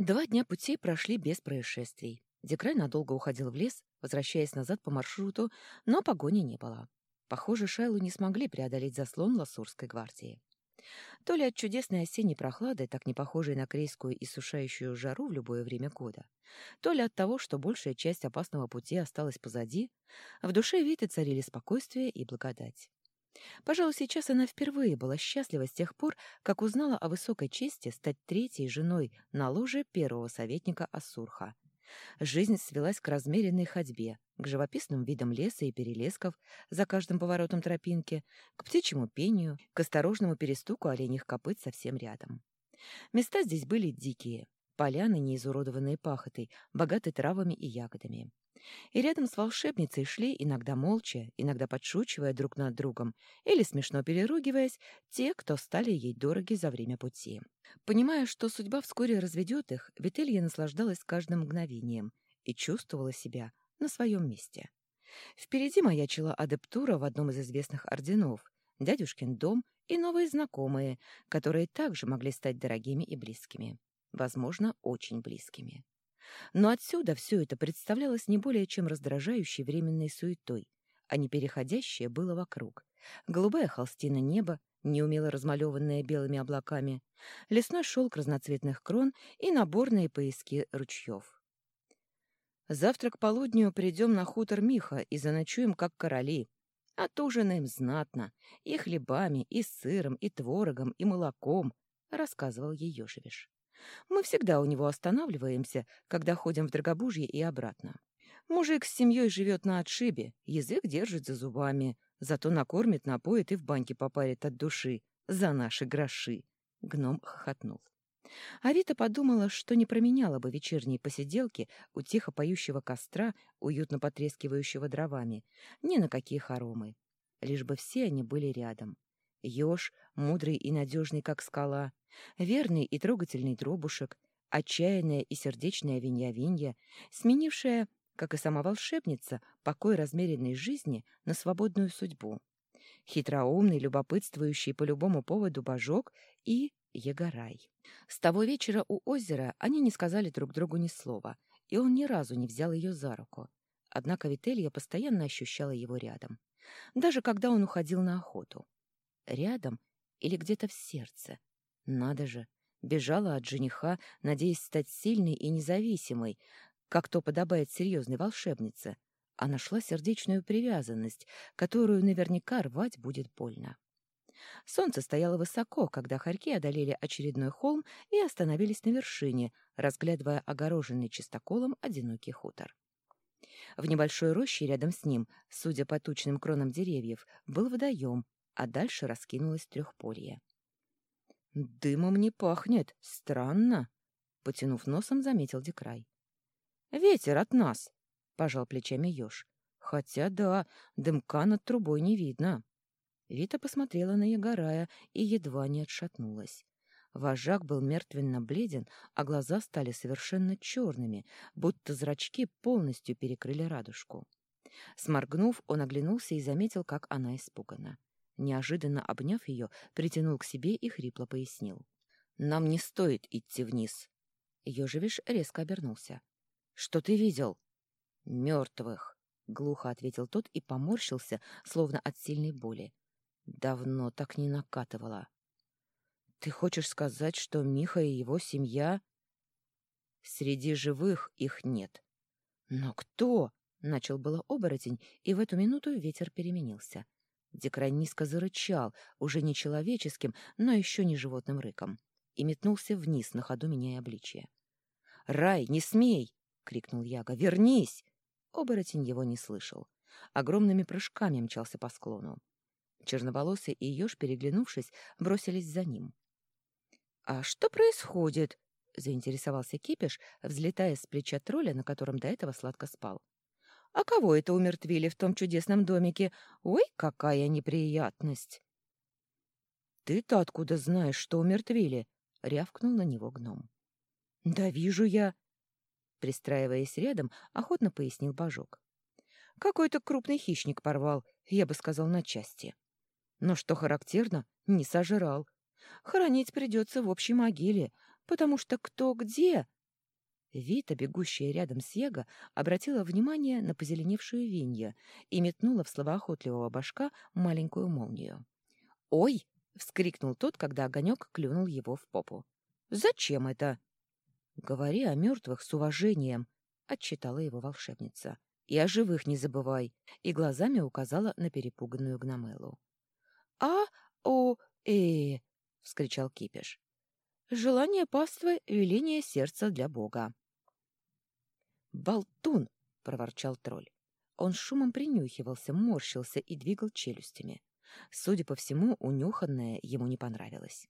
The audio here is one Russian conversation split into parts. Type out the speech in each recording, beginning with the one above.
Два дня пути прошли без происшествий. Декрай надолго уходил в лес, возвращаясь назад по маршруту, но погони не было. Похоже, Шайлу не смогли преодолеть заслон Ласурской гвардии. То ли от чудесной осенней прохлады, так не похожей на крейскую и сушающую жару в любое время года, то ли от того, что большая часть опасного пути осталась позади, в душе Виты царили спокойствие и благодать. Пожалуй, сейчас она впервые была счастлива с тех пор, как узнала о высокой чести стать третьей женой на ложе первого советника Ассурха. Жизнь свелась к размеренной ходьбе, к живописным видам леса и перелесков за каждым поворотом тропинки, к птичьему пению, к осторожному перестуку оленьих копыт совсем рядом. Места здесь были дикие, поляны, не изуродованные пахотой, богатые травами и ягодами. И рядом с волшебницей шли, иногда молча, иногда подшучивая друг над другом или смешно переругиваясь, те, кто стали ей дороги за время пути. Понимая, что судьба вскоре разведет их, Вителья наслаждалась каждым мгновением и чувствовала себя на своем месте. Впереди маячила адептура в одном из известных орденов, дядюшкин дом и новые знакомые, которые также могли стать дорогими и близкими. Возможно, очень близкими. Но отсюда все это представлялось не более чем раздражающей временной суетой, а не переходящее было вокруг. Голубая холстина неба, неумело размалеванная белыми облаками, лесной шелк разноцветных крон и наборные пояски ручьев. Завтра к полудню придем на хутор Миха и заночуем, как короли. Отужинаем знатно, и хлебами, и сыром, и творогом, и молоком, — рассказывал ее Живиш. Мы всегда у него останавливаемся, когда ходим в Драгобужье и обратно. Мужик с семьей живет на отшибе, язык держит за зубами, зато накормит, напоит и в баньке попарит от души. За наши гроши!» Гном хохотнул. А Рита подумала, что не променяла бы вечерние посиделки у тихо поющего костра, уютно потрескивающего дровами, ни на какие хоромы. Лишь бы все они были рядом. Ёж, мудрый и надежный, как скала, верный и трогательный дробушек, отчаянная и сердечная винья-винья, сменившая, как и сама волшебница, покой размеренной жизни на свободную судьбу, хитроумный, любопытствующий по любому поводу божок и Егорай. С того вечера у озера они не сказали друг другу ни слова, и он ни разу не взял ее за руку. Однако Вителья постоянно ощущала его рядом, даже когда он уходил на охоту. Рядом или где-то в сердце. Надо же, бежала от жениха, надеясь стать сильной и независимой, как то подобает серьезной волшебнице, а нашла сердечную привязанность, которую наверняка рвать будет больно. Солнце стояло высоко, когда хорьки одолели очередной холм и остановились на вершине, разглядывая огороженный чистоколом одинокий хутор. В небольшой роще рядом с ним, судя по тучным кронам деревьев, был водоем, а дальше раскинулось трехполье. «Дымом не пахнет. Странно», — потянув носом, заметил Декрай. «Ветер от нас», — пожал плечами еж. «Хотя да, дымка над трубой не видно». Вита посмотрела на Ягорая и едва не отшатнулась. Вожак был мертвенно бледен, а глаза стали совершенно черными, будто зрачки полностью перекрыли радужку. Сморгнув, он оглянулся и заметил, как она испугана. Неожиданно обняв ее, притянул к себе и хрипло пояснил. «Нам не стоит идти вниз». Ежевиш резко обернулся. «Что ты видел?» «Мертвых», — глухо ответил тот и поморщился, словно от сильной боли. «Давно так не накатывало». «Ты хочешь сказать, что Миха и его семья...» «Среди живых их нет». «Но кто?» — начал было оборотень, и в эту минуту ветер переменился. Декрай низко зарычал, уже не человеческим, но еще не животным рыком, и метнулся вниз, на ходу меняя обличие. «Рай, не смей!» — крикнул Яга. «Вернись!» Оборотень его не слышал. Огромными прыжками мчался по склону. Черноволосый и еж, переглянувшись, бросились за ним. «А что происходит?» — заинтересовался Кипиш, взлетая с плеча тролля, на котором до этого сладко спал. А кого это умертвили в том чудесном домике? Ой, какая неприятность!» «Ты-то откуда знаешь, что умертвили?» — рявкнул на него гном. «Да вижу я!» Пристраиваясь рядом, охотно пояснил Божок. «Какой-то крупный хищник порвал, я бы сказал, на части. Но что характерно, не сожрал. Хоронить придется в общей могиле, потому что кто где, Вита, бегущая рядом с Яго, обратила внимание на позеленевшую винья и метнула в словоохотливого башка маленькую молнию. «Ой!» — вскрикнул тот, когда огонек клюнул его в попу. «Зачем это?» «Говори о мертвых с уважением», — отчитала его волшебница. «И о живых не забывай», — и глазами указала на перепуганную гномелу. «А, о, э, — вскричал Кипиш. «Желание паствы — веление сердца для Бога». «Болтун!» — проворчал тролль. Он шумом принюхивался, морщился и двигал челюстями. Судя по всему, унюханное ему не понравилось.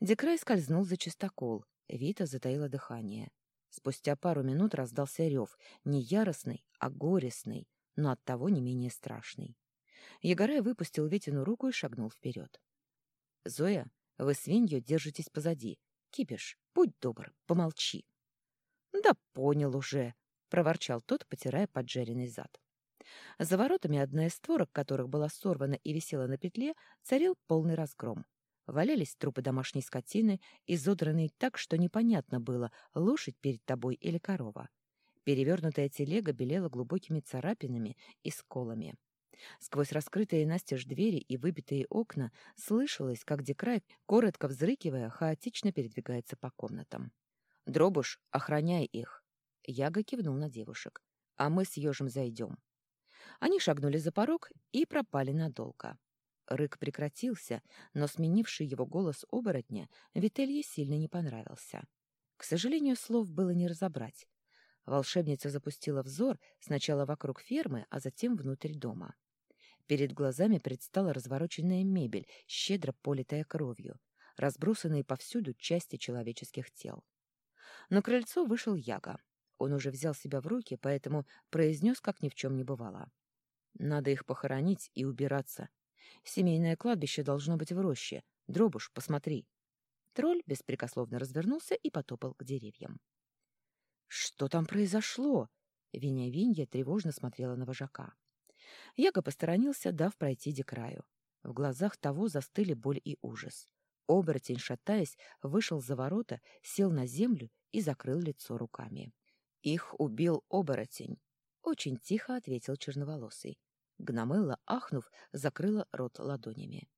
Декрай скользнул за чистокол. Вита затаила дыхание. Спустя пару минут раздался рев, не яростный, а горестный, но оттого не менее страшный. Егорай выпустил Витину руку и шагнул вперед. «Зоя, вы свинью держитесь позади. Кипиш, будь добр, помолчи». «Да понял уже», — проворчал тот, потирая поджаренный зад. За воротами одна из створок, которых была сорвана и висела на петле, царил полный разгром. Валялись трупы домашней скотины, изодранные так, что непонятно было, лошадь перед тобой или корова. Перевернутая телега белела глубокими царапинами и сколами. Сквозь раскрытые настежь двери и выбитые окна слышалось, как Декрай, коротко взрыкивая, хаотично передвигается по комнатам. «Дробуш, охраняй их!» Яга кивнул на девушек. «А мы с ежем зайдем». Они шагнули за порог и пропали надолго. Рык прекратился, но сменивший его голос оборотня Вителье сильно не понравился. К сожалению, слов было не разобрать. Волшебница запустила взор сначала вокруг фермы, а затем внутрь дома. Перед глазами предстала развороченная мебель, щедро политая кровью, разбросанные повсюду части человеческих тел. На крыльцо вышел Яга. Он уже взял себя в руки, поэтому произнес, как ни в чем не бывало. «Надо их похоронить и убираться. Семейное кладбище должно быть в роще. Дробуш, посмотри». Тролль беспрекословно развернулся и потопал к деревьям. «Что там произошло?» Виня-Винья тревожно смотрела на вожака. Яго посторонился, дав пройти Декраю. В глазах того застыли боль и ужас. Оборотень, шатаясь, вышел за ворота, сел на землю и закрыл лицо руками. «Их убил оборотень», — очень тихо ответил черноволосый. Гномелла, ахнув, закрыла рот ладонями.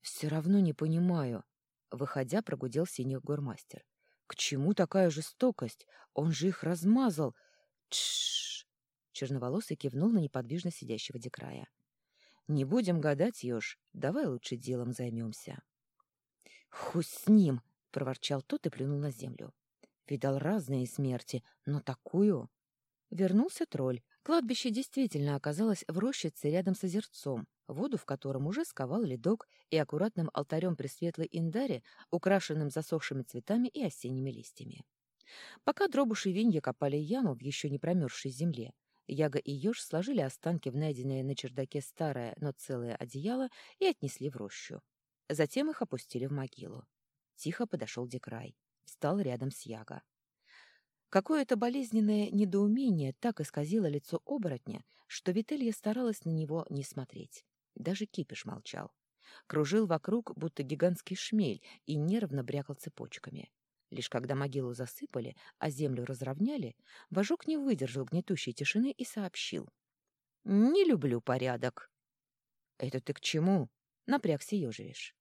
«Все равно не понимаю», — выходя, прогудел синий гормастер. «К чему такая жестокость? Он же их размазал! Тш! Черноволосый кивнул на неподвижно сидящего Декрая. «Не будем гадать, Ёж, давай лучше делом займемся». «Хуй с ним!» — проворчал тот и плюнул на землю. «Видал разные смерти, но такую...» Вернулся тролль. Кладбище действительно оказалось в рощице рядом с озерцом, воду в котором уже сковал ледок и аккуратным алтарем Пресветлой Индаре, украшенным засохшими цветами и осенними листьями. Пока дробуши винья копали яму в еще не промерзшей земле, Яга и Ёж сложили останки в найденное на чердаке старое, но целое одеяло и отнесли в рощу. Затем их опустили в могилу. Тихо подошел Декрай. Встал рядом с Яга. Какое-то болезненное недоумение так исказило лицо оборотня, что Вителья старалась на него не смотреть. Даже кипиш молчал. Кружил вокруг, будто гигантский шмель, и нервно брякал цепочками. Лишь когда могилу засыпали, а землю разровняли, Божок не выдержал гнетущей тишины и сообщил. «Не люблю порядок». «Это ты к чему?» — напрягся ежевиш.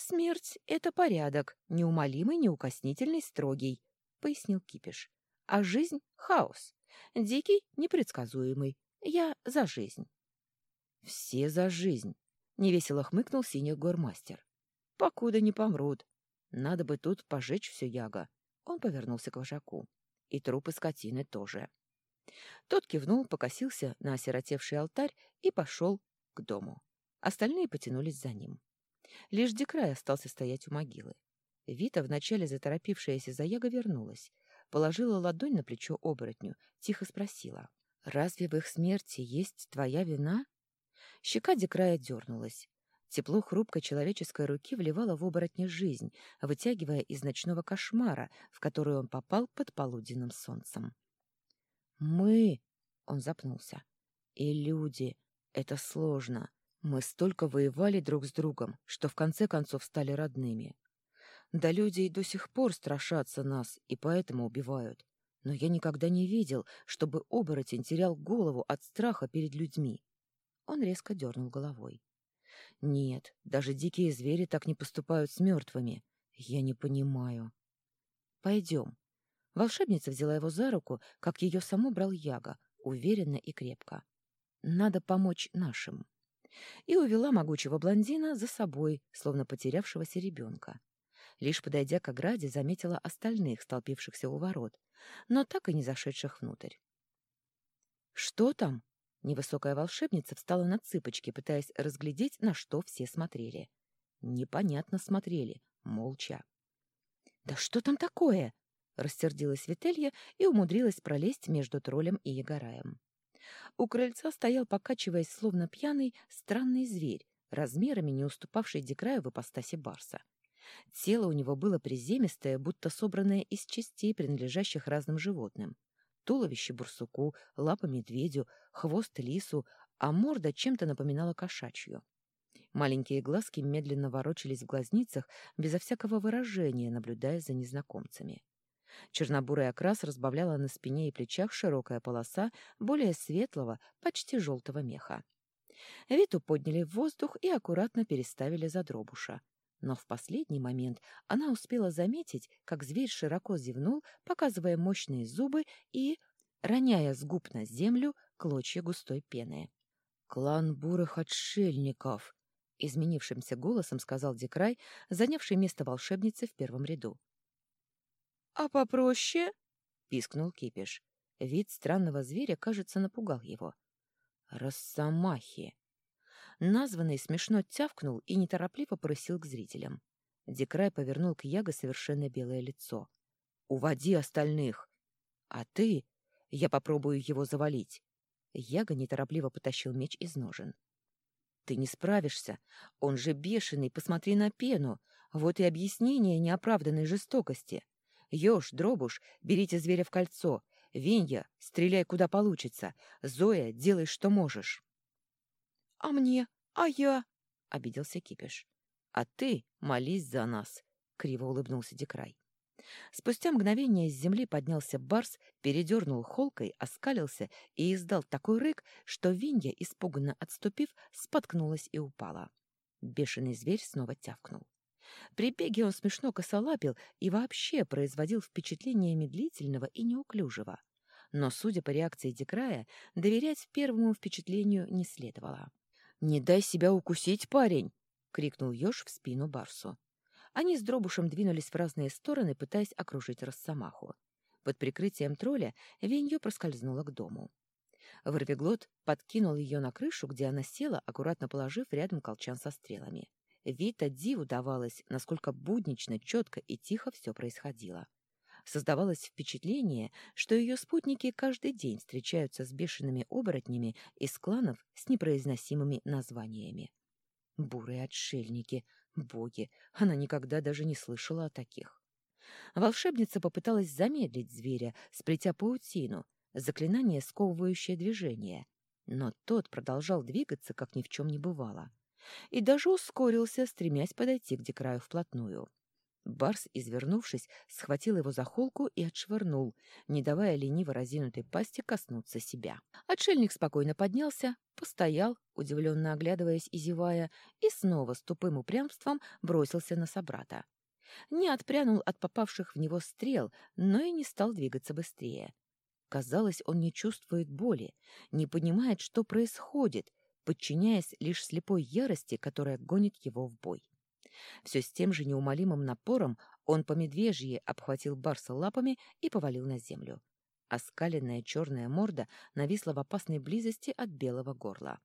«Смерть — это порядок, неумолимый, неукоснительный, строгий», — пояснил Кипиш. «А жизнь — хаос, дикий, непредсказуемый. Я за жизнь». «Все за жизнь», — невесело хмыкнул синий гормастер. «Покуда не помрут, надо бы тут пожечь все яго. Он повернулся к вожаку. И трупы скотины тоже. Тот кивнул, покосился на осиротевший алтарь и пошел к дому. Остальные потянулись за ним. Лишь Декрай остался стоять у могилы. Вита, вначале заторопившаяся за яго, вернулась. Положила ладонь на плечо оборотню, тихо спросила. «Разве в их смерти есть твоя вина?» Щека Декрая дернулась. Тепло хрупкой человеческой руки вливало в оборотня жизнь, вытягивая из ночного кошмара, в который он попал под полуденным солнцем. «Мы...» — он запнулся. «И люди. Это сложно. Мы столько воевали друг с другом, что в конце концов стали родными. Да люди и до сих пор страшатся нас и поэтому убивают. Но я никогда не видел, чтобы оборотень терял голову от страха перед людьми. Он резко дернул головой. Нет, даже дикие звери так не поступают с мертвыми. Я не понимаю. Пойдем. Волшебница взяла его за руку, как ее саму брал Яга, уверенно и крепко. Надо помочь нашим. И увела могучего блондина за собой, словно потерявшегося ребенка. Лишь подойдя к ограде, заметила остальных, столпившихся у ворот, но так и не зашедших внутрь. «Что там?» Невысокая волшебница встала на цыпочки, пытаясь разглядеть, на что все смотрели. Непонятно смотрели, молча. «Да что там такое?» — рассердилась Вителья и умудрилась пролезть между троллем и ягораем. У крыльца стоял, покачиваясь, словно пьяный, странный зверь, размерами не уступавший Декраю в ипостаси барса. Тело у него было приземистое, будто собранное из частей, принадлежащих разным животным. Туловище бурсуку, лапа медведю, хвост лису, а морда чем-то напоминала кошачью. Маленькие глазки медленно ворочались в глазницах, безо всякого выражения, наблюдая за незнакомцами. Чернобурый окрас разбавляла на спине и плечах широкая полоса более светлого, почти желтого меха. Виту подняли в воздух и аккуратно переставили за дробуша. Но в последний момент она успела заметить, как зверь широко зевнул, показывая мощные зубы и, роняя с губ на землю, клочья густой пены. «Клан бурых отшельников!» — изменившимся голосом сказал Декрай, занявший место волшебницы в первом ряду. «А попроще?» — пискнул Кипиш. Вид странного зверя, кажется, напугал его. «Росомахи!» Названный смешно тявкнул и неторопливо порысил к зрителям. Декрай повернул к Яго совершенно белое лицо. «Уводи остальных!» «А ты...» «Я попробую его завалить!» Яга неторопливо потащил меч из ножен. «Ты не справишься. Он же бешеный, посмотри на пену. Вот и объяснение неоправданной жестокости. Ёж, Дробуш, берите зверя в кольцо. Венья, стреляй куда получится. Зоя, делай, что можешь». «А мне? А я?» — обиделся Кипиш. «А ты молись за нас», — криво улыбнулся Декрай. Спустя мгновение с земли поднялся барс, передернул холкой, оскалился и издал такой рык, что Винья, испуганно отступив, споткнулась и упала. Бешеный зверь снова тявкнул. При беге он смешно косолапил и вообще производил впечатление медлительного и неуклюжего. Но, судя по реакции Декрая, доверять первому впечатлению не следовало. «Не дай себя укусить, парень!» — крикнул еж в спину Барсу. Они с Дробушем двинулись в разные стороны, пытаясь окружить Росомаху. Под прикрытием тролля Венью проскользнула к дому. Ворвиглот подкинул ее на крышу, где она села, аккуратно положив рядом колчан со стрелами. Вита диву давалось, насколько буднично, четко и тихо все происходило. Создавалось впечатление, что ее спутники каждый день встречаются с бешеными оборотнями из кланов с непроизносимыми названиями. Бурые отшельники, боги, она никогда даже не слышала о таких. Волшебница попыталась замедлить зверя, сплетя паутину, заклинание, сковывающее движение, но тот продолжал двигаться, как ни в чем не бывало, и даже ускорился, стремясь подойти к Декраю вплотную. Барс, извернувшись, схватил его за холку и отшвырнул, не давая лениво разинутой пасти коснуться себя. Отшельник спокойно поднялся, постоял, удивленно оглядываясь и зевая, и снова с тупым упрямством бросился на собрата. Не отпрянул от попавших в него стрел, но и не стал двигаться быстрее. Казалось, он не чувствует боли, не понимает, что происходит, подчиняясь лишь слепой ярости, которая гонит его в бой. Все с тем же неумолимым напором он по медвежье обхватил барса лапами и повалил на землю. Оскаленная черная морда нависла в опасной близости от белого горла.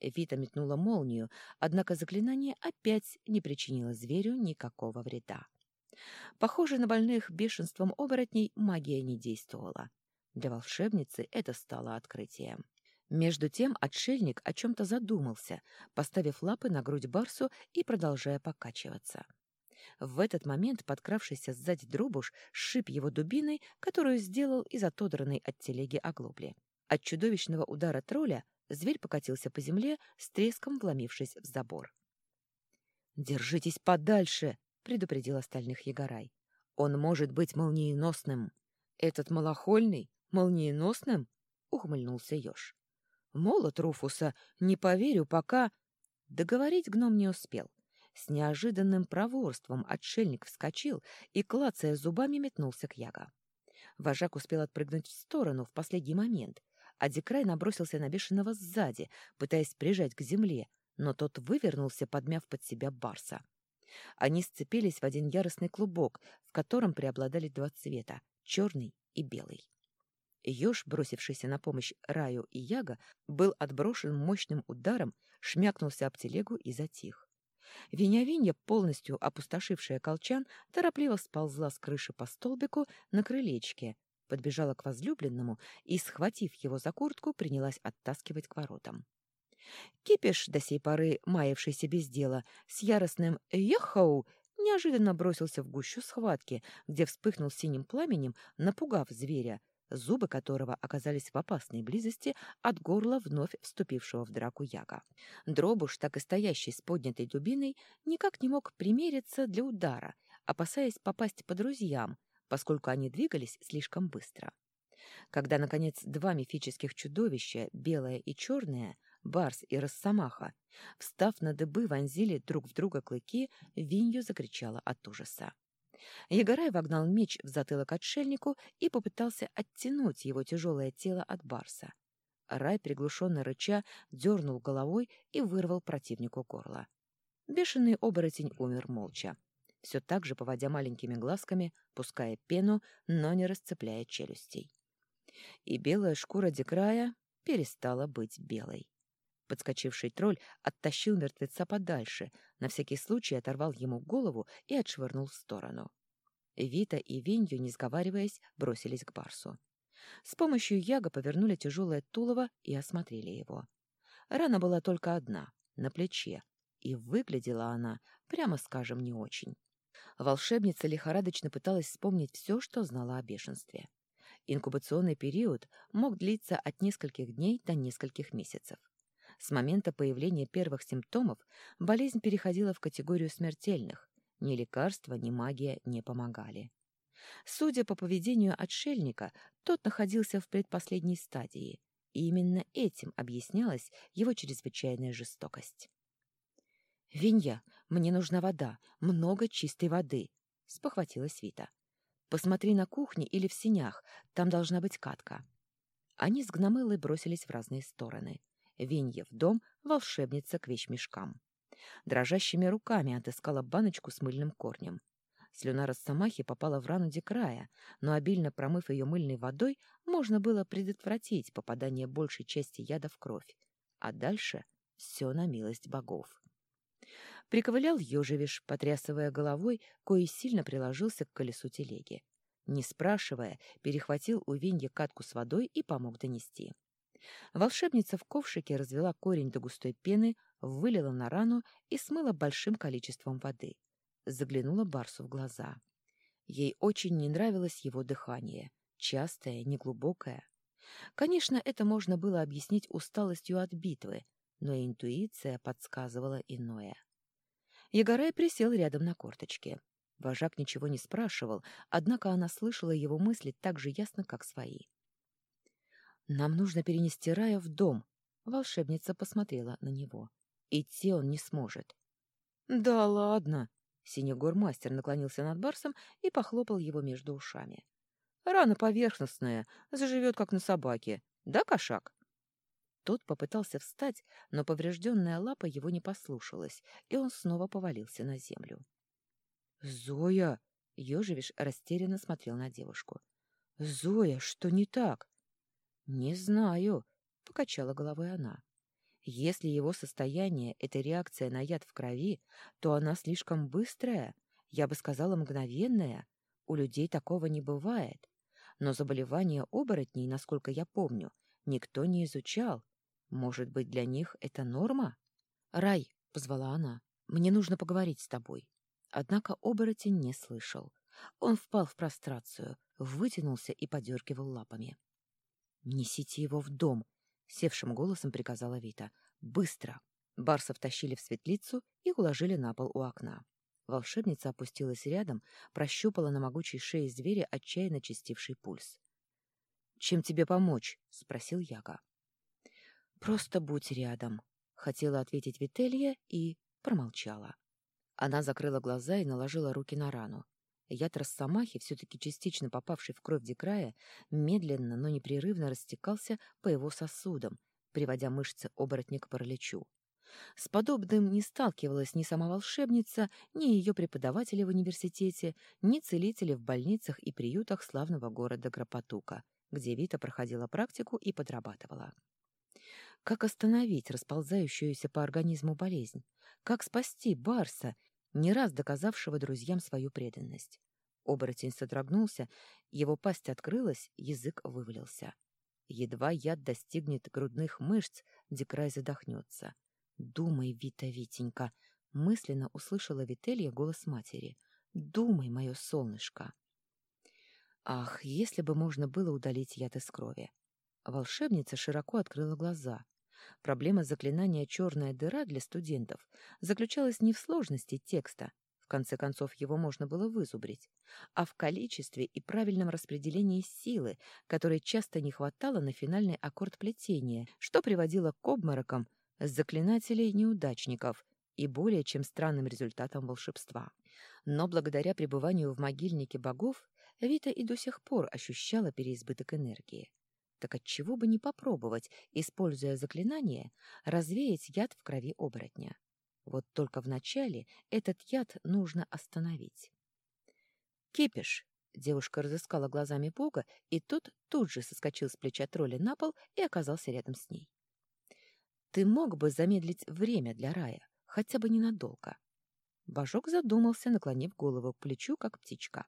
Вита метнула молнию, однако заклинание опять не причинило зверю никакого вреда. Похоже, на больных бешенством оборотней магия не действовала. Для волшебницы это стало открытием. Между тем отшельник о чем-то задумался, поставив лапы на грудь Барсу и продолжая покачиваться. В этот момент подкравшийся сзади дробуш сшиб его дубиной, которую сделал из отодранной от телеги оглобли. От чудовищного удара тролля зверь покатился по земле, с треском вломившись в забор. «Держитесь подальше!» — предупредил остальных Егорай. «Он может быть молниеносным!» Этот малохольный, молниеносным? Ухмыльнулся еж. Молот Руфуса, не поверю, пока... Договорить гном не успел. С неожиданным проворством отшельник вскочил и, клацая зубами, метнулся к Яго. Вожак успел отпрыгнуть в сторону в последний момент, а Дикрай набросился на бешеного сзади, пытаясь прижать к земле, но тот вывернулся, подмяв под себя барса. Они сцепились в один яростный клубок, в котором преобладали два цвета — черный и белый. Ёж, бросившийся на помощь Раю и Яга, был отброшен мощным ударом, шмякнулся об телегу и затих. Виня-Винья, полностью опустошившая колчан, торопливо сползла с крыши по столбику на крылечке, подбежала к возлюбленному и, схватив его за куртку, принялась оттаскивать к воротам. Кипиш, до сей поры маявшийся без дела, с яростным «Ехау!» неожиданно бросился в гущу схватки, где вспыхнул синим пламенем, напугав зверя, зубы которого оказались в опасной близости от горла вновь вступившего в драку яга. Дробуш, так и стоящий с поднятой дубиной, никак не мог примериться для удара, опасаясь попасть по друзьям, поскольку они двигались слишком быстро. Когда, наконец, два мифических чудовища, белое и черное, Барс и Росомаха, встав на дыбы, вонзили друг в друга клыки, Винью закричала от ужаса. Егорай вогнал меч в затылок отшельнику и попытался оттянуть его тяжелое тело от Барса. Рай, приглушенно рыча, дернул головой и вырвал противнику горло. Бешеный оборотень умер молча, все так же поводя маленькими глазками, пуская пену, но не расцепляя челюстей. И белая шкура Декрая перестала быть белой. Подскочивший тролль оттащил мертвеца подальше, на всякий случай оторвал ему голову и отшвырнул в сторону. Вита и Винью, не сговариваясь, бросились к Барсу. С помощью Яга повернули тяжелое тулово и осмотрели его. Рана была только одна, на плече, и выглядела она, прямо скажем, не очень. Волшебница лихорадочно пыталась вспомнить все, что знала о бешенстве. Инкубационный период мог длиться от нескольких дней до нескольких месяцев. С момента появления первых симптомов болезнь переходила в категорию смертельных. Ни лекарства, ни магия не помогали. Судя по поведению отшельника, тот находился в предпоследней стадии, и именно этим объяснялась его чрезвычайная жестокость. «Винья, мне нужна вода, много чистой воды», — спохватилась Вита. «Посмотри на кухне или в синях, там должна быть катка». Они с гномылой бросились в разные стороны. Винья в дом, волшебница к вещмешкам. Дрожащими руками отыскала баночку с мыльным корнем. Слюна Росомахи попала в рану Декрая, но обильно промыв ее мыльной водой, можно было предотвратить попадание большей части яда в кровь. А дальше все на милость богов. Приковылял ежевиш, потрясывая головой, кое сильно приложился к колесу телеги. Не спрашивая, перехватил у Винья катку с водой и помог донести. Волшебница в ковшике развела корень до густой пены, вылила на рану и смыла большим количеством воды. Заглянула Барсу в глаза. Ей очень не нравилось его дыхание, частое, неглубокое. Конечно, это можно было объяснить усталостью от битвы, но интуиция подсказывала иное. Егорай присел рядом на корточке. Вожак ничего не спрашивал, однако она слышала его мысли так же ясно, как свои. «Нам нужно перенести Рая в дом», — волшебница посмотрела на него. «Идти он не сможет». «Да ладно», — Синегор-мастер наклонился над Барсом и похлопал его между ушами. «Рана поверхностная, заживет, как на собаке. Да, кошак?» Тот попытался встать, но поврежденная лапа его не послушалась, и он снова повалился на землю. «Зоя!» — Ёжевиш растерянно смотрел на девушку. «Зоя, что не так?» «Не знаю», — покачала головой она. «Если его состояние — это реакция на яд в крови, то она слишком быстрая, я бы сказала, мгновенная. У людей такого не бывает. Но заболевания оборотней, насколько я помню, никто не изучал. Может быть, для них это норма?» «Рай», — позвала она, — «мне нужно поговорить с тобой». Однако оборотень не слышал. Он впал в прострацию, вытянулся и подергивал лапами. «Несите его в дом!» — севшим голосом приказала Вита. «Быстро!» Барса втащили в светлицу и уложили на пол у окна. Волшебница опустилась рядом, прощупала на могучей шее зверя отчаянно чистивший пульс. «Чем тебе помочь?» — спросил Яга. «Просто будь рядом», — хотела ответить Вителья и промолчала. Она закрыла глаза и наложила руки на рану. Яд Росомахи, все-таки частично попавший в кровь Декрая, медленно, но непрерывно растекался по его сосудам, приводя мышцы оборотня к параличу. С подобным не сталкивалась ни сама волшебница, ни ее преподаватели в университете, ни целители в больницах и приютах славного города Гропотука, где Вита проходила практику и подрабатывала. Как остановить расползающуюся по организму болезнь? Как спасти Барса, не раз доказавшего друзьям свою преданность? Оборотень содрогнулся, его пасть открылась, язык вывалился. Едва яд достигнет грудных мышц, Декрай задохнется. «Думай, Вита, Витенька!» — мысленно услышала Вителья голос матери. «Думай, мое солнышко!» Ах, если бы можно было удалить яд из крови! Волшебница широко открыла глаза. Проблема заклинания «черная дыра» для студентов заключалась не в сложности текста, в конце концов его можно было вызубрить, а в количестве и правильном распределении силы, которой часто не хватало на финальный аккорд плетения, что приводило к обморокам заклинателей-неудачников и более чем странным результатам волшебства. Но благодаря пребыванию в могильнике богов Вита и до сих пор ощущала переизбыток энергии. Так отчего бы не попробовать, используя заклинание, развеять яд в крови оборотня? Вот только вначале этот яд нужно остановить. «Кипиш!» — девушка разыскала глазами Бога, и тот тут же соскочил с плеча тролля на пол и оказался рядом с ней. Ты мог бы замедлить время для рая, хотя бы ненадолго. Божок задумался, наклонив голову к плечу, как птичка.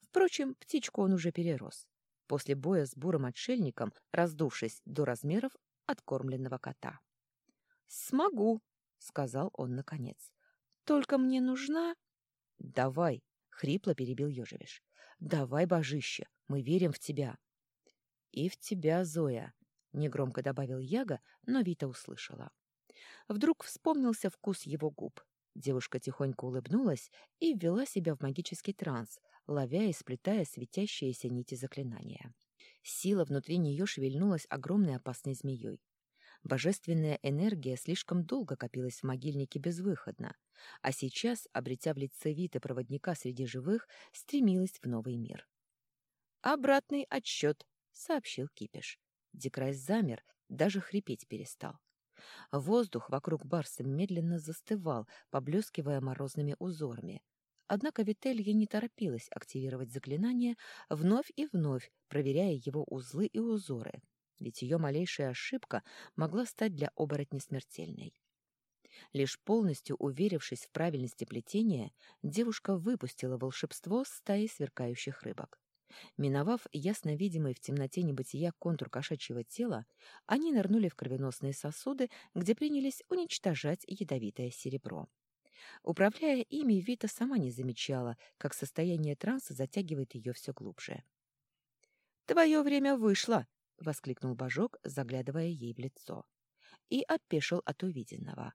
Впрочем, птичку он уже перерос. После боя с бурым отшельником, раздувшись до размеров откормленного кота. «Смогу», — сказал он наконец. «Только мне нужна...» «Давай», — хрипло перебил Ёжевиш. «Давай, божище, мы верим в тебя». «И в тебя, Зоя», — негромко добавил Яга, но Вита услышала. Вдруг вспомнился вкус его губ. Девушка тихонько улыбнулась и ввела себя в магический транс, ловя и сплетая светящиеся нити заклинания. Сила внутри нее шевельнулась огромной опасной змеей. Божественная энергия слишком долго копилась в могильнике безвыходно, а сейчас, обретя в лице Виты проводника среди живых, стремилась в новый мир. «Обратный отсчет», — сообщил Кипиш. Дикрайс замер, даже хрипеть перестал. Воздух вокруг Барса медленно застывал, поблескивая морозными узорами. Однако Вителья не торопилась активировать заклинание, вновь и вновь проверяя его узлы и узоры, ведь ее малейшая ошибка могла стать для оборотня смертельной. Лишь полностью уверившись в правильности плетения, девушка выпустила волшебство стаи сверкающих рыбок. Миновав ясно видимый в темноте небытия контур кошачьего тела, они нырнули в кровеносные сосуды, где принялись уничтожать ядовитое серебро. Управляя ими, Вита сама не замечала, как состояние транса затягивает ее все глубже. «Твое время вышло!» — воскликнул Божок, заглядывая ей в лицо. И опешил от увиденного.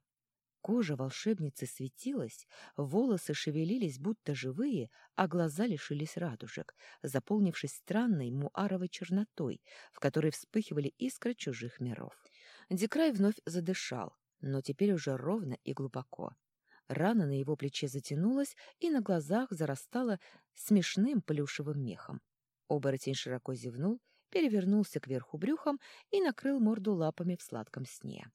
Кожа волшебницы светилась, волосы шевелились будто живые, а глаза лишились радужек, заполнившись странной муаровой чернотой, в которой вспыхивали искры чужих миров. Дикрай вновь задышал, но теперь уже ровно и глубоко. Рана на его плече затянулась и на глазах зарастала смешным плюшевым мехом. Оборотень широко зевнул, перевернулся кверху брюхом и накрыл морду лапами в сладком сне.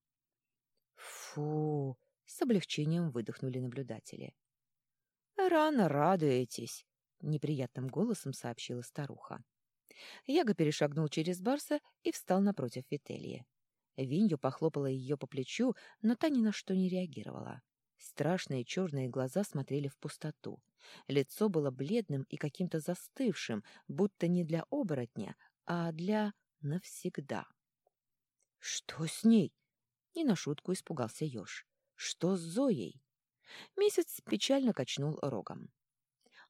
«Фу!» С облегчением выдохнули наблюдатели. «Рано радуетесь», — неприятным голосом сообщила старуха. Яга перешагнул через Барса и встал напротив Вительи. Винью похлопала ее по плечу, но та ни на что не реагировала. Страшные черные глаза смотрели в пустоту. Лицо было бледным и каким-то застывшим, будто не для оборотня, а для навсегда. «Что с ней?» — не на шутку испугался еж. Что с Зоей? Месяц печально качнул рогом.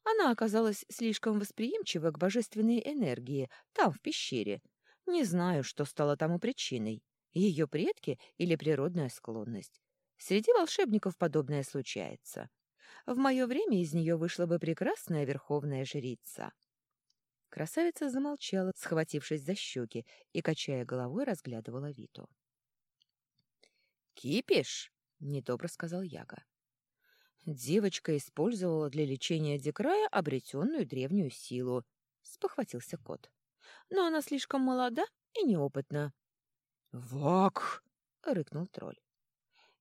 Она оказалась слишком восприимчива к божественной энергии там, в пещере. Не знаю, что стало тому причиной. Ее предки или природная склонность. Среди волшебников подобное случается. В мое время из нее вышла бы прекрасная верховная жрица. Красавица замолчала, схватившись за щеки, и, качая головой, разглядывала Виту. «Кипиш?» — недобро сказал Яга. Девочка использовала для лечения Декрая обретенную древнюю силу, — спохватился кот. Но она слишком молода и неопытна. «Вак!» — рыкнул тролль.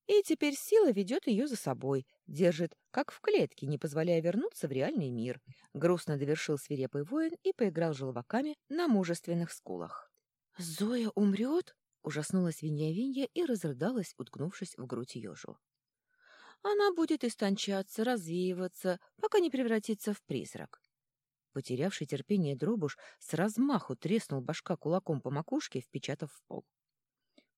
И теперь сила ведет ее за собой, держит, как в клетке, не позволяя вернуться в реальный мир. Грустно довершил свирепый воин и поиграл желваками на мужественных скулах. «Зоя умрет?» — ужаснулась Винья-Винья и разрыдалась, уткнувшись в грудь ежу. «Она будет истончаться, развеиваться, пока не превратится в призрак». Потерявший терпение дробуш с размаху треснул башка кулаком по макушке, впечатав в пол.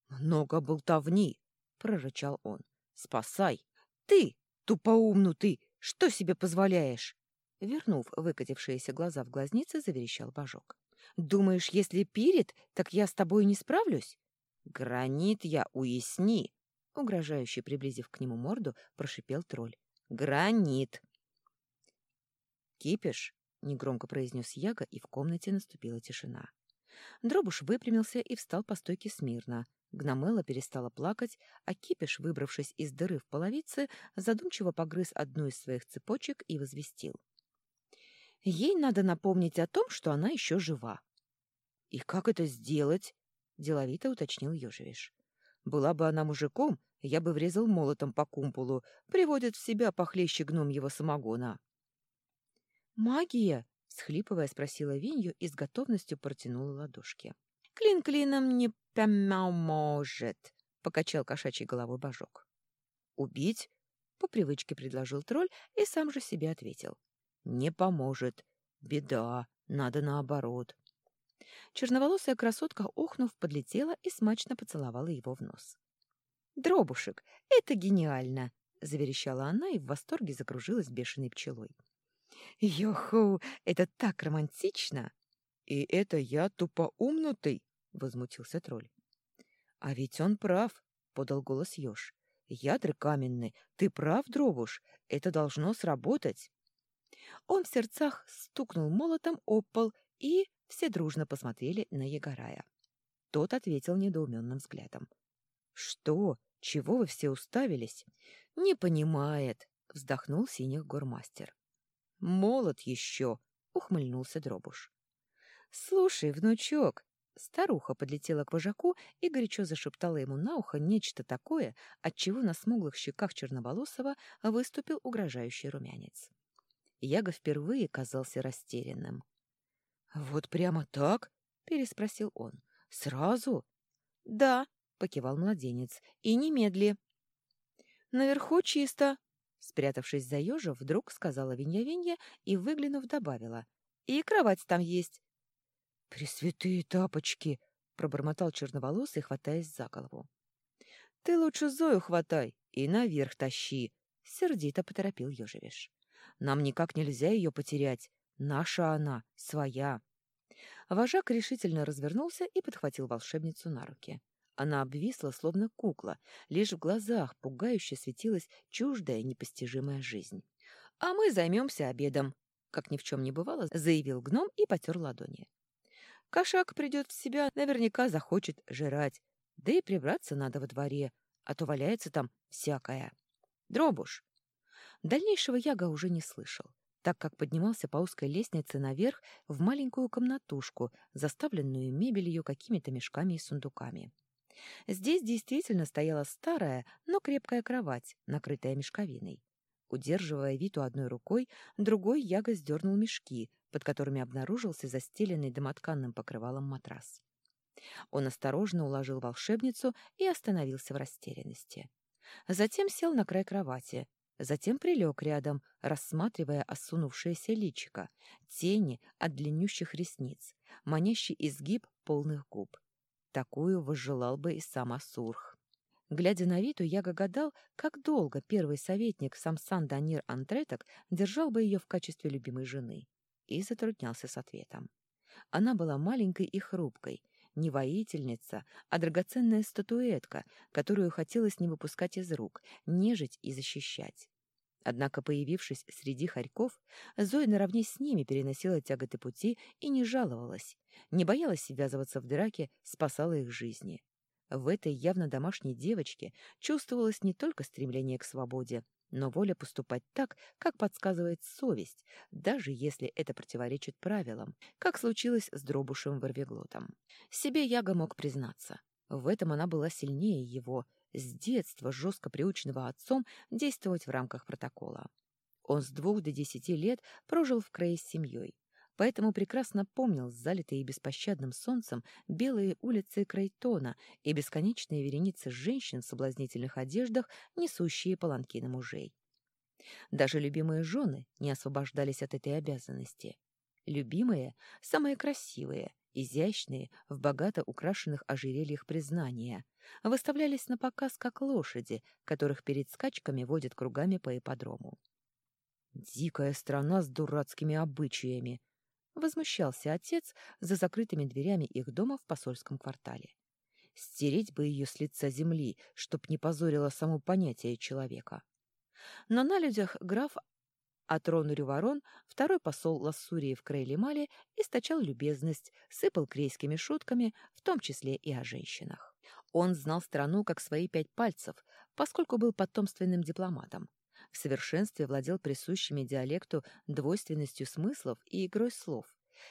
«Много болтовни!» — прорычал он. «Спасай! Ты, тупоумнутый, что себе позволяешь?» Вернув выкатившиеся глаза в глазницы, заверещал божок. «Думаешь, если пирит, так я с тобой не справлюсь?» «Гранит я, уясни!» Угрожающе приблизив к нему морду, прошипел тролль. «Гранит!» «Кипиш!» — негромко произнес Яга, и в комнате наступила тишина. Дробуш выпрямился и встал по стойке смирно. Гномела перестала плакать, а Кипиш, выбравшись из дыры в половице, задумчиво погрыз одну из своих цепочек и возвестил. Ей надо напомнить о том, что она еще жива. — И как это сделать? — деловито уточнил Ёжевиш. — Была бы она мужиком, я бы врезал молотом по кумполу, приводит в себя похлеще гном его самогона. «Магия?» — схлипывая, спросила Винью и с готовностью протянула ладошки. «Клин клином не поможет», — покачал кошачьей головой божок. «Убить?» — по привычке предложил тролль и сам же себе ответил. «Не поможет. Беда. Надо наоборот». Черноволосая красотка, охнув, подлетела и смачно поцеловала его в нос. «Дробушек, это гениально!» — заверещала она и в восторге закружилась бешеной пчелой. «Йоху, это так романтично!» «И это я тупоумнутый!» — возмутился тролль. «А ведь он прав!» — подал голос Ёж. «Ядры каменные, ты прав, Дробуш, это должно сработать!» Он в сердцах стукнул молотом об пол, и все дружно посмотрели на Егорая. Тот ответил недоуменным взглядом. «Что? Чего вы все уставились?» «Не понимает», — вздохнул синих гормастер. Молод еще, ухмыльнулся Дробуш. Слушай, внучок, старуха подлетела к вожаку и горячо зашептала ему на ухо нечто такое, от чего на смуглых щеках черноволосого выступил угрожающий румянец. Яга впервые казался растерянным. Вот прямо так? переспросил он. Сразу? Да, покивал младенец. И немедли. Наверху чисто, Спрятавшись за ежа, вдруг сказала Винья-Винья и, выглянув, добавила. «И кровать там есть». «Пресвятые тапочки!» — пробормотал черноволосый, хватаясь за голову. «Ты лучше Зою хватай и наверх тащи!» — сердито поторопил ежевиш. «Нам никак нельзя ее потерять. Наша она, своя!» Вожак решительно развернулся и подхватил волшебницу на руки. Она обвисла, словно кукла, лишь в глазах пугающе светилась чуждая непостижимая жизнь. «А мы займемся обедом», — как ни в чем не бывало, заявил гном и потер ладони. «Кошак придет в себя, наверняка захочет жрать, да и прибраться надо во дворе, а то валяется там всякое. Дробуш!» Дальнейшего Яга уже не слышал так как поднимался по узкой лестнице наверх в маленькую комнатушку, заставленную мебелью, какими-то мешками и сундуками. Здесь действительно стояла старая, но крепкая кровать, накрытая мешковиной. Удерживая Виту одной рукой, другой Яга сдернул мешки, под которыми обнаружился застеленный домотканным покрывалом матрас. Он осторожно уложил волшебницу и остановился в растерянности. Затем сел на край кровати, затем прилег рядом, рассматривая осунувшееся личико, тени от длиннющих ресниц, манящий изгиб полных губ. Такую возжелал бы и сам Асурх. Глядя на Виту, я гадал, как долго первый советник Самсан Данир Антреток держал бы ее в качестве любимой жены, и затруднялся с ответом. Она была маленькой и хрупкой, не воительница, а драгоценная статуэтка, которую хотелось не выпускать из рук, нежить и защищать. Однако, появившись среди хорьков, Зоя наравне с ними переносила тяготы пути и не жаловалась, не боялась ввязываться в драки, спасала их жизни. В этой явно домашней девочке чувствовалось не только стремление к свободе, но воля поступать так, как подсказывает совесть, даже если это противоречит правилам, как случилось с Дробушем Ворвиглотом. Себе Яга мог признаться. В этом она была сильнее его, с детства жестко приученного отцом действовать в рамках протокола. Он с двух до десяти лет прожил в крае с семьей, поэтому прекрасно помнил залитые беспощадным солнцем белые улицы Крайтона и бесконечные вереницы женщин в соблазнительных одеждах, несущие паланкины мужей. Даже любимые жены не освобождались от этой обязанности. Любимые — самые красивые, изящные, в богато украшенных ожерельях признания, выставлялись на показ как лошади, которых перед скачками водят кругами по ипподрому. «Дикая страна с дурацкими обычаями!» — возмущался отец за закрытыми дверями их дома в посольском квартале. «Стереть бы ее с лица земли, чтоб не позорило само понятие человека». Но на людях граф Атрон Рюворон, второй посол Лассурии в Крейлимале, источал любезность, сыпал крейскими шутками, в том числе и о женщинах. Он знал страну как свои пять пальцев, поскольку был потомственным дипломатом. В совершенстве владел присущими диалекту двойственностью смыслов и игрой слов,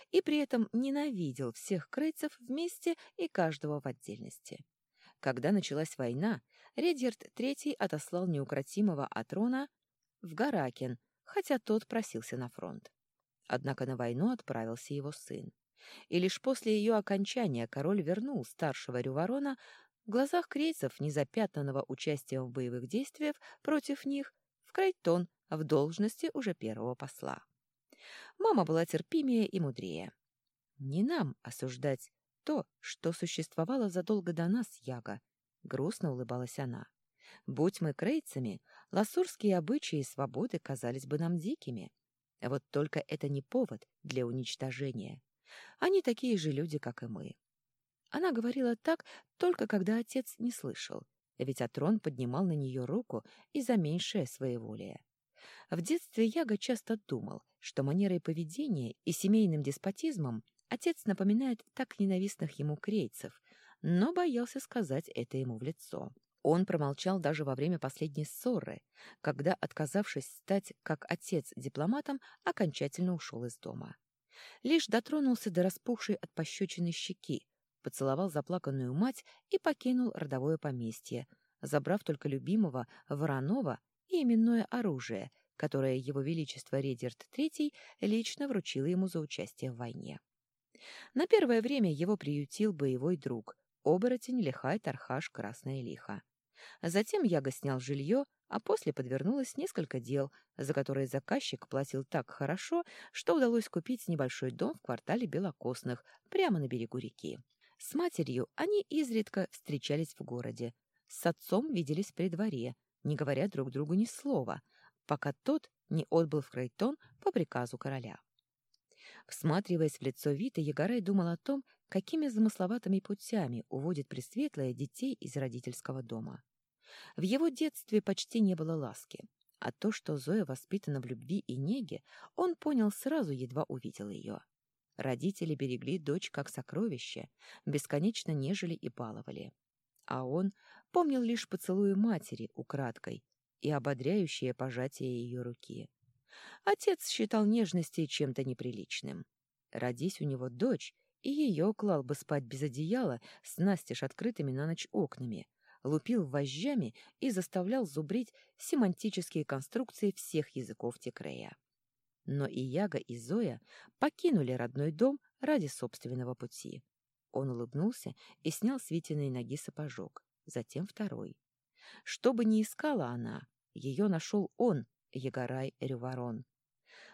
и при этом ненавидел всех крейцев вместе и каждого в отдельности. Когда началась война, Редьярд III отослал неукротимого Атрона в Гаракен, хотя тот просился на фронт. Однако на войну отправился его сын. И лишь после ее окончания король вернул старшего Рюворона в глазах крейцев, незапятнанного участием в боевых действиях против них, в Крайтон в должности уже первого посла. Мама была терпимее и мудрее. Не нам осуждать то, что существовало задолго до нас, Яга, — грустно улыбалась она. Будь мы крейцами, ласурские обычаи и свободы казались бы нам дикими. Вот только это не повод для уничтожения. Они такие же люди, как и мы. Она говорила так, только когда отец не слышал, ведь Атрон поднимал на нее руку и за меньшее своеволие. В детстве Яга часто думал, что манерой поведения и семейным деспотизмом отец напоминает так ненавистных ему крейцев, но боялся сказать это ему в лицо. Он промолчал даже во время последней ссоры, когда, отказавшись стать, как отец, дипломатом, окончательно ушел из дома. Лишь дотронулся до распухшей от пощечины щеки, поцеловал заплаканную мать и покинул родовое поместье, забрав только любимого Воронова и именное оружие, которое его величество Редерт III лично вручило ему за участие в войне. На первое время его приютил боевой друг, оборотень Лихай Тархаш Красная Лиха. Затем Яга снял жилье, а после подвернулось несколько дел, за которые заказчик платил так хорошо, что удалось купить небольшой дом в квартале Белокосных, прямо на берегу реки. С матерью они изредка встречались в городе. С отцом виделись при дворе, не говоря друг другу ни слова, пока тот не отбыл в Крайтон по приказу короля. Всматриваясь в лицо Вита, Егорай думал о том, какими замысловатыми путями уводит Пресветлое детей из родительского дома. В его детстве почти не было ласки, а то, что Зоя воспитана в любви и неге, он понял сразу, едва увидел ее. Родители берегли дочь как сокровище, бесконечно нежели и баловали. А он помнил лишь поцелуи матери украдкой и ободряющее пожатие ее руки. Отец считал нежности чем-то неприличным. Родись у него дочь, и ее клал бы спать без одеяла с настежь открытыми на ночь окнами, лупил вожжами и заставлял зубрить семантические конструкции всех языков Текрея. Но и Яга, и Зоя покинули родной дом ради собственного пути. Он улыбнулся и снял с Витиной ноги сапожок, затем второй. Что бы ни искала она, ее нашел он, Егорай Рюворон.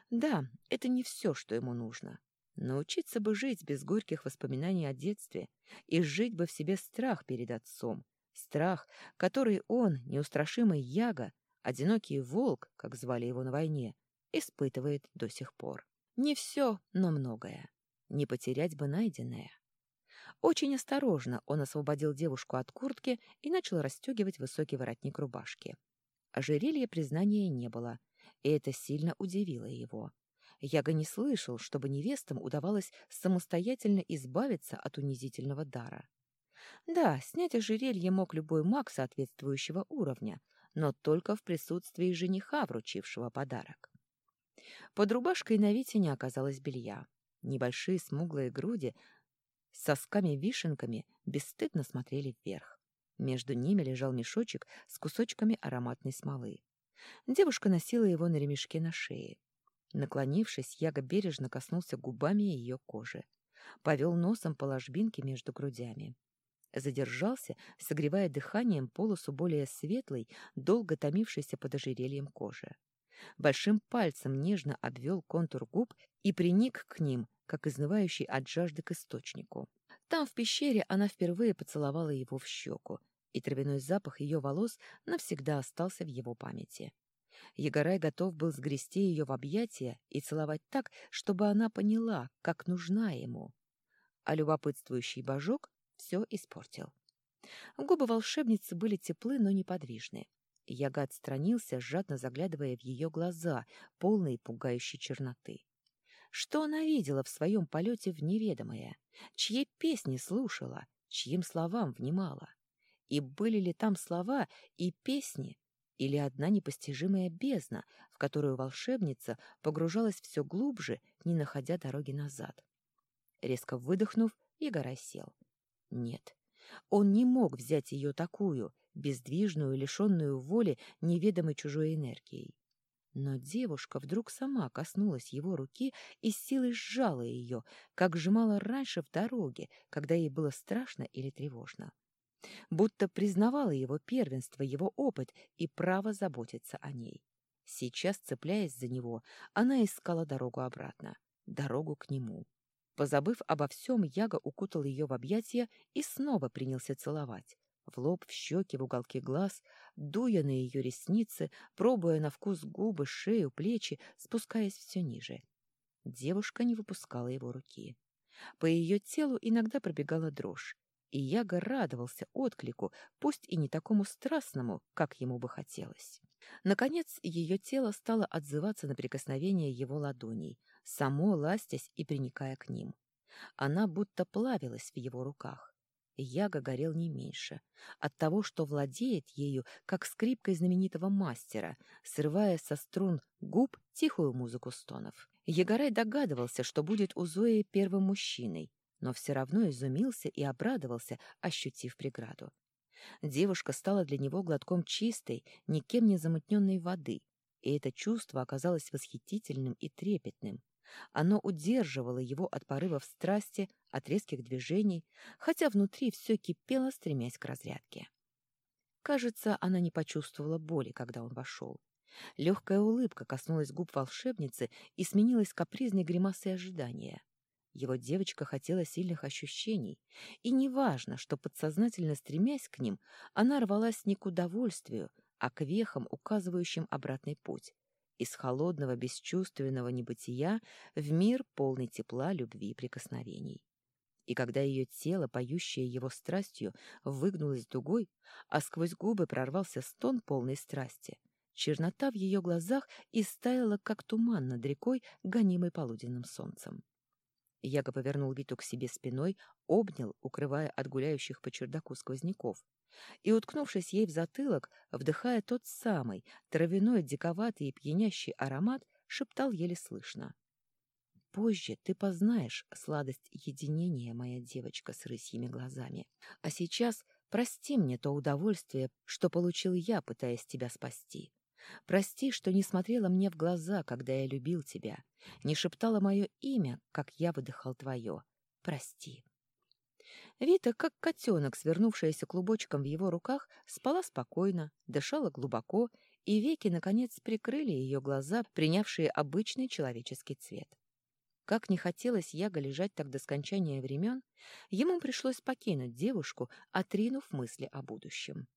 Да, это не все, что ему нужно. Научиться бы жить без горьких воспоминаний о детстве и жить бы в себе страх перед отцом, Страх, который он, неустрашимый Яга, одинокий волк, как звали его на войне, испытывает до сих пор. Не все, но многое. Не потерять бы найденное. Очень осторожно он освободил девушку от куртки и начал расстегивать высокий воротник рубашки. Ожерелья признания не было, и это сильно удивило его. Яга не слышал, чтобы невестам удавалось самостоятельно избавиться от унизительного дара. Да, снять ожерелье мог любой маг соответствующего уровня, но только в присутствии жениха, вручившего подарок. Под рубашкой на Вите не оказалось белья. Небольшие смуглые груди с сосками-вишенками бесстыдно смотрели вверх. Между ними лежал мешочек с кусочками ароматной смолы. Девушка носила его на ремешке на шее. Наклонившись, Яга бережно коснулся губами ее кожи. Повел носом по ложбинке между грудями. Задержался, согревая дыханием полосу более светлой, долго томившейся под ожерельем кожи. Большим пальцем нежно обвел контур губ и приник к ним, как изнывающий от жажды к источнику. Там, в пещере, она впервые поцеловала его в щеку, и травяной запах ее волос навсегда остался в его памяти. Егорай готов был сгрести ее в объятия и целовать так, чтобы она поняла, как нужна ему. А любопытствующий божок все испортил. Губы волшебницы были теплы, но неподвижны. Яга отстранился, жадно заглядывая в ее глаза, полные пугающей черноты. Что она видела в своем полете в неведомое? Чьи песни слушала? Чьим словам внимала? И были ли там слова и песни, или одна непостижимая бездна, в которую волшебница погружалась все глубже, не находя дороги назад. Резко выдохнув, Егорай сел. Нет, он не мог взять ее такую, бездвижную, лишенную воли неведомой чужой энергией. Но девушка вдруг сама коснулась его руки и с силой сжала ее, как сжимала раньше в дороге, когда ей было страшно или тревожно будто признавала его первенство, его опыт и право заботиться о ней. Сейчас, цепляясь за него, она искала дорогу обратно, дорогу к нему. Позабыв обо всем, Яга укутал ее в объятия и снова принялся целовать. В лоб, в щеки, в уголки глаз, дуя на ее ресницы, пробуя на вкус губы, шею, плечи, спускаясь все ниже. Девушка не выпускала его руки. По ее телу иногда пробегала дрожь, и Яга радовался отклику, пусть и не такому страстному, как ему бы хотелось. Наконец, ее тело стало отзываться на прикосновение его ладоней, само ластясь и приникая к ним. Она будто плавилась в его руках. Яга горел не меньше. От того, что владеет ею, как скрипкой знаменитого мастера, срывая со струн губ тихую музыку стонов. Егорай догадывался, что будет у Зои первым мужчиной, но все равно изумился и обрадовался, ощутив преграду. Девушка стала для него глотком чистой, никем не замутненной воды, и это чувство оказалось восхитительным и трепетным. Оно удерживало его от порывов страсти, от резких движений, хотя внутри все кипело, стремясь к разрядке. Кажется, она не почувствовала боли, когда он вошел. Легкая улыбка коснулась губ волшебницы и сменилась капризной гримасой ожидания. Его девочка хотела сильных ощущений, и неважно, что подсознательно стремясь к ним, она рвалась не к удовольствию, а к вехам, указывающим обратный путь, из холодного бесчувственного небытия в мир полный тепла, любви и прикосновений. И когда ее тело, поющее его страстью, выгнулось дугой, а сквозь губы прорвался стон полной страсти, чернота в ее глазах истаяла, как туман над рекой, гонимой полуденным солнцем. Яга повернул Виту к себе спиной, обнял, укрывая от гуляющих по чердаку сквозняков, и, уткнувшись ей в затылок, вдыхая тот самый травяной, диковатый и пьянящий аромат, шептал еле слышно. «Позже ты познаешь сладость единения, моя девочка с рысьими глазами. А сейчас прости мне то удовольствие, что получил я, пытаясь тебя спасти. Прости, что не смотрела мне в глаза, когда я любил тебя, не шептала мое имя, как я выдыхал твое. Прости. Вита, как котенок, свернувшаяся клубочком в его руках, спала спокойно, дышала глубоко, и веки, наконец, прикрыли ее глаза, принявшие обычный человеческий цвет. Как не хотелось Яго лежать так до скончания времен, ему пришлось покинуть девушку, отринув мысли о будущем.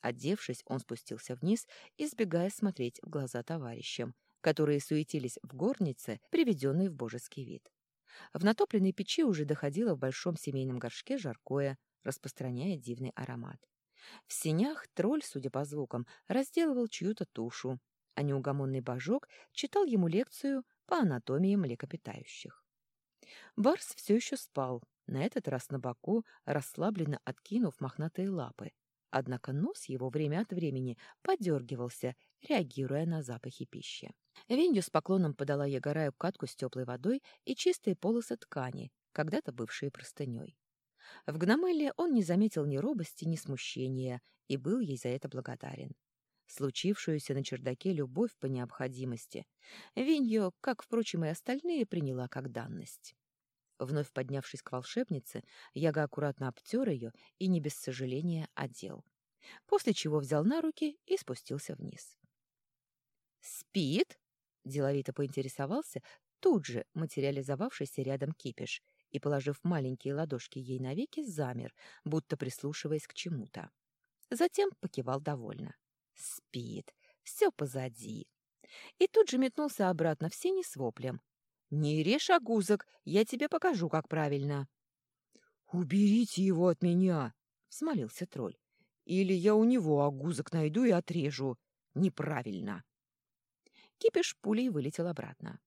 Одевшись, он спустился вниз, избегая смотреть в глаза товарищам, которые суетились в горнице, приведенной в божеский вид. В натопленной печи уже доходило в большом семейном горшке жаркое, распространяя дивный аромат. В сенях тролль, судя по звукам, разделывал чью-то тушу, а неугомонный божок читал ему лекцию по анатомии млекопитающих. Барс все еще спал, на этот раз на боку, расслабленно откинув мохнатые лапы, однако нос его время от времени подергивался, реагируя на запахи пищи. Винью с поклоном подала Ягораю катку с теплой водой и чистые полосы ткани, когда-то бывшие простыней. В Гномелле он не заметил ни робости, ни смущения и был ей за это благодарен. Случившуюся на чердаке любовь по необходимости Виньо, как, впрочем, и остальные, приняла как данность. Вновь поднявшись к волшебнице, Яга аккуратно обтер ее и не без сожаления одел, после чего взял на руки и спустился вниз. «Спит?» — деловито поинтересовался тут же материализовавшийся рядом кипиш и, положив маленькие ладошки ей навеки, замер, будто прислушиваясь к чему-то. Затем покивал довольно. «Спит. Все позади». И тут же метнулся обратно в сени с воплем. «Не режь огузок, я тебе покажу, как правильно». «Уберите его от меня!» — взмолился тролль. «Или я у него огузок найду и отрежу. Неправильно!» Кипиш пулей вылетел обратно.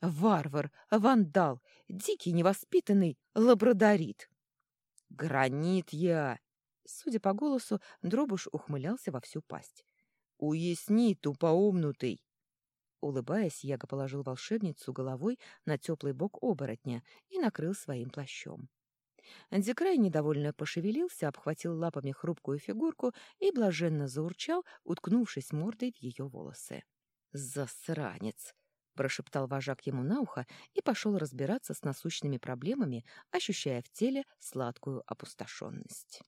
«Варвар! Вандал! Дикий невоспитанный лабрадорит!» «Гранит я!» Судя по голосу, Дробуш ухмылялся во всю пасть. «Уясни, тупоумнутый!» Улыбаясь, Яга положил волшебницу головой на теплый бок оборотня и накрыл своим плащом. Дикрай недовольно пошевелился, обхватил лапами хрупкую фигурку и блаженно заурчал, уткнувшись мордой в ее волосы. «Засранец!» — прошептал вожак ему на ухо и пошел разбираться с насущными проблемами, ощущая в теле сладкую опустошенность.